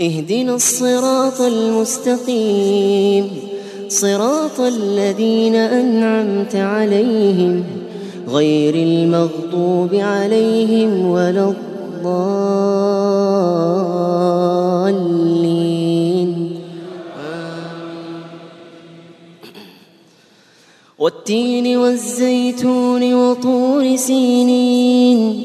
اهدنا الصراط المستقيم. صراط الذين أنعمت عليهم غير المغضوب عليهم ولا الضالين. والتين والزيتون وطور سينين.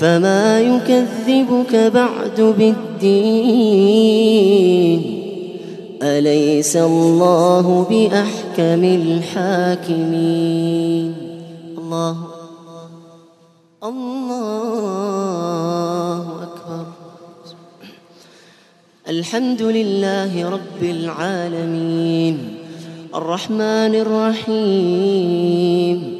فما يكذبك بعد بالدين. أليس الله بأحكم الحاكمين؟ الله. الله أكبر. الحمد لله رب العالمين. الرحمن الرحيم.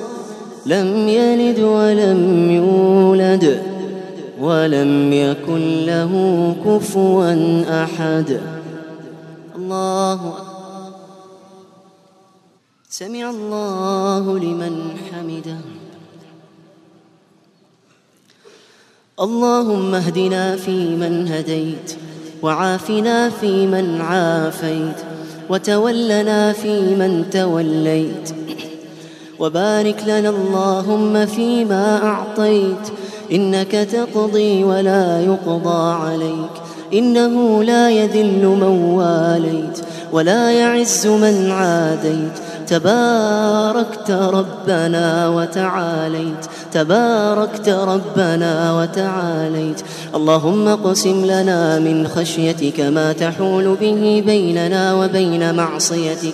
لم يلد ولم يولد ولم يكن له كفوا أحد. الله سمع الله لمن حمده. اللهم اهدنا فيمن هديت وعافنا فيمن عافيت وتولنا فيمن توليت وبارك لنا اللهم فيما أعطيت. إنك تقضي ولا يقضى عليك. إنه لا يذل من واليت ولا يعز من عاديت. تباركت ربنا وتعاليت. تباركت ربنا وتعاليت. اللهم اقسم لنا من خشيتك ما تحول به بيننا وبين معصيتك.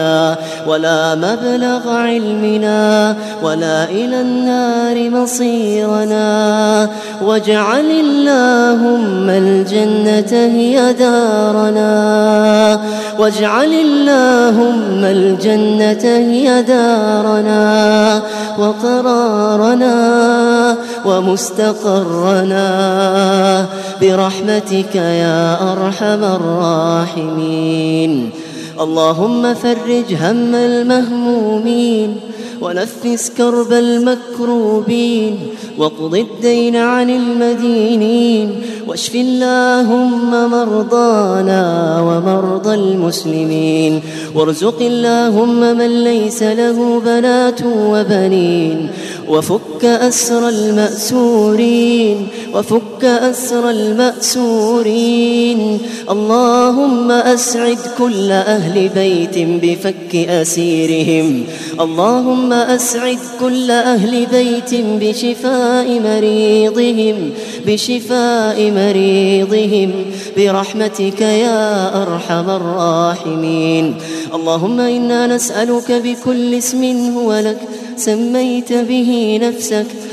ولا مبلغ علمنا ولا إلى النار مصيرنا واجعل اللهم الجنة هي دارنا واجعل اللهم الجنة هي دارنا وقرارنا ومستقرنا برحمتك يا أرحم الراحمين اللهم فرج هم المهمومين ونفس كرب المكروبين واقض الدين عن المدينين واشف اللهم مرضانا ومرضى المسلمين وارزق اللهم من ليس له بنات وبنين وفك أسر المأسورين وفك أسر المأسورين اللهم أسعد كل أهل بيت بفك أسيرهم. اللهم أسعد كل أهل بيت بشفاء مريضهم بشفاء مريضهم. برحمتك يا أرحم الراحمين. اللهم إنا نسألك بكل اسم هو لك سميت به نفسك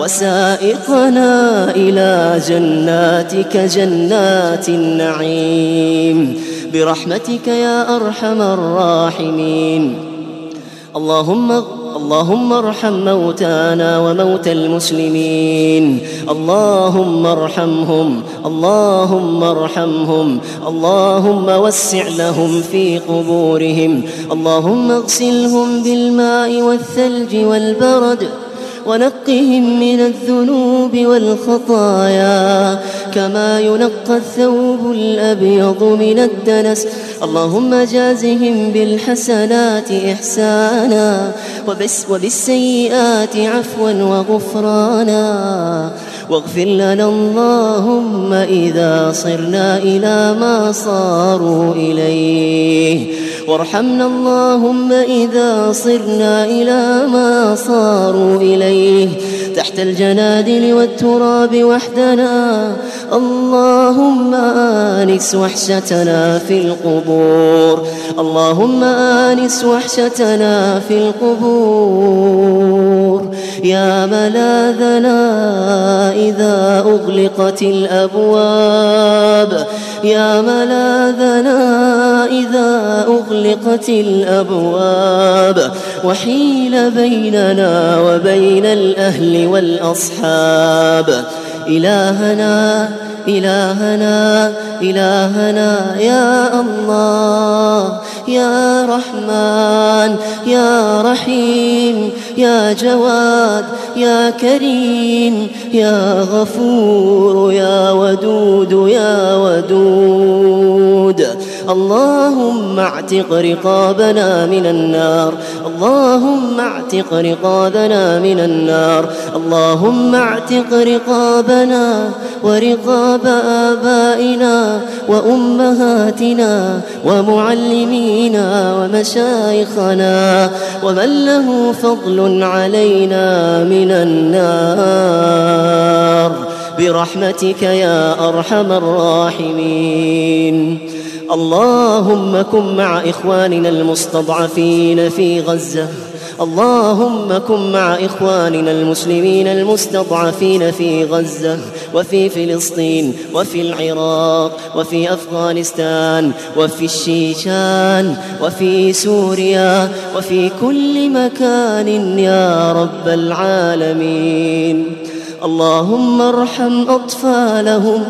وسائقنا إلى جناتك جنات النعيم. برحمتك يا أرحم الراحمين. اللهم اللهم ارحم موتانا وموتى المسلمين. اللهم ارحمهم اللهم ارحمهم اللهم وسع لهم في قبورهم. اللهم اغسلهم بالماء والثلج والبرد. ونقهم من الذنوب والخطايا كما ينقى الثوب الأبيض من الدنس. اللهم جازهم بالحسنات إحسانا وبس وبالسيئات عفوا وغفرانا. واغفر لنا اللهم إذا صرنا إلى ما صاروا إليه. وارحمنا اللهم إذا صرنا إلى ما صاروا إليه. تحت الجنادل والتراب وحدنا. اللهم آنس وحشتنا في القبور. اللهم آنس وحشتنا في القبور. يا ملاذنا إذا أغلقت الأبواب. يا ملاذنا إذا أغلقت الأبواب. وحيل بيننا وبين الأهل والأصحاب. إلهنا إلهنا إلهنا يا الله يا رحمن يا رحيم يا جواد يا كريم يا غفور يا ودود يا ودود. اللهم اعتق رقابنا من النار. اللهم اعتق رقابنا من النار. اللهم اعتق رقابنا ورقاب آبائنا وأمهاتنا ومعلمينا ومشايخنا. ومن له فضل علينا من النار. برحمتك يا أرحم الراحمين. اللهم كن مع إخواننا المستضعفين في غزة. اللهم كن مع إخواننا المسلمين المستضعفين في غزة وفي فلسطين وفي العراق وفي أفغانستان وفي الشيشان وفي سوريا وفي كل مكان يا رب العالمين. اللهم ارحم أطفالهم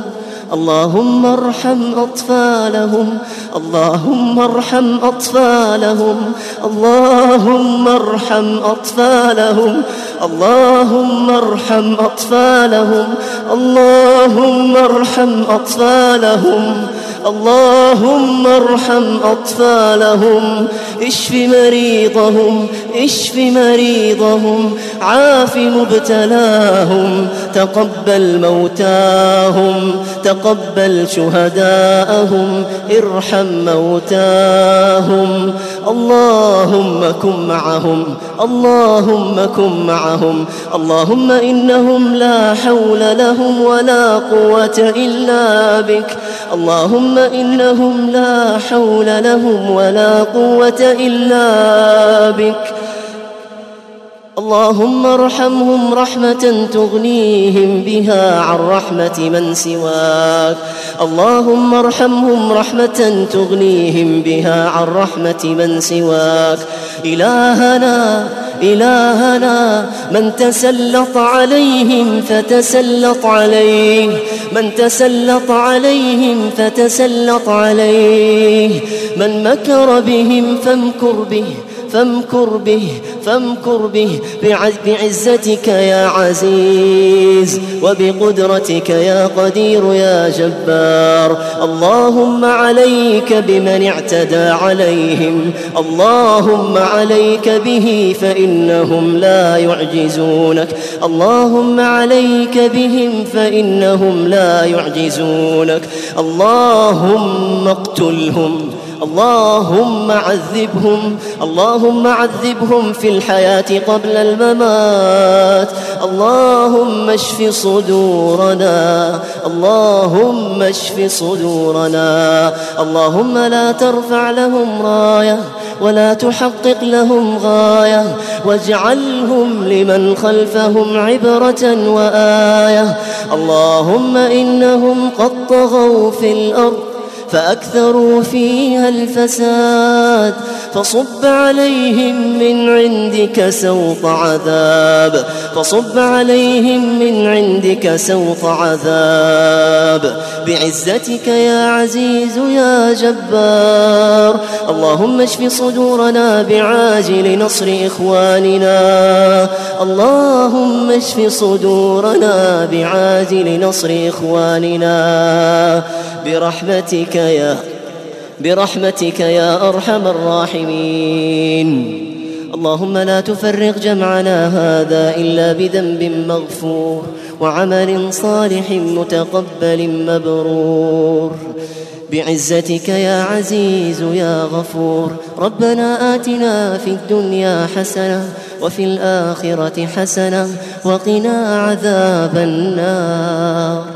اللهم ارحم أطفالهم اللهم ارحم أطفالهم اللهم ارحم أطفالهم اللهم ارحم أطفالهم اللهم ارحم أطفالهم. اللهم ارحم أطفالهم اشف مريضهم اشف مريضهم عاف مبتلاهم تقبل موتاهم تقبل شهداءهم ارحم موتاهم. اللهم كن معهم اللهم كن معهم اللهم إنهم لا حول لهم ولا قوة إلا بك. اللهم إنهم لا حول لهم ولا قوة إلا بك. اللهم ارحمهم رحمة تغنيهم بها عن رحمة من سواك. اللهم ارحمهم رحمة تغنيهم بها عن رحمة من سواك. إلهنا إلهنا من تسلط عليهم فتسلط عليه من تسلط عليهم فتسلط عليه من مكر بهم فامكر به فامكر به فامكر به بعزتك يا عزيز وبقدرتك يا قدير يا جبار. اللهم عليك بمن اعتدى عليهم اللهم عليك به فإنهم لا يعجزونك. اللهم عليك بهم فإنهم لا يعجزونك. اللهم اقتلهم اللهم عذبهم اللهم عذبهم في الحياة قبل الممات. اللهم اشف صدورنا اللهم اشف صدورنا. اللهم لا ترفع لهم راية ولا تحقق لهم غاية. واجعلهم لمن خلفهم عبرة وآية. اللهم إنهم قد طغوا في الأرض فأكثروا فيها الفساد فصب عليهم من عندك سوط عذاب فصب عليهم من عندك سوط عذاب. بعزتك يا عزيز يا جبار اللهم اشف صدورنا بعاجل نصر إخواننا. اللهم اشف صدورنا بعاجل نصر إخواننا. برحمتك يا برحمتك يا أرحم الراحمين. اللهم لا تفرق جمعنا هذا إلا بذنب مغفور وعمل صالح متقبل مبرور. بعزتك يا عزيز يا غفور. ربنا آتنا في الدنيا حسنة وفي الآخرة حسنة وقنا عذاب النار.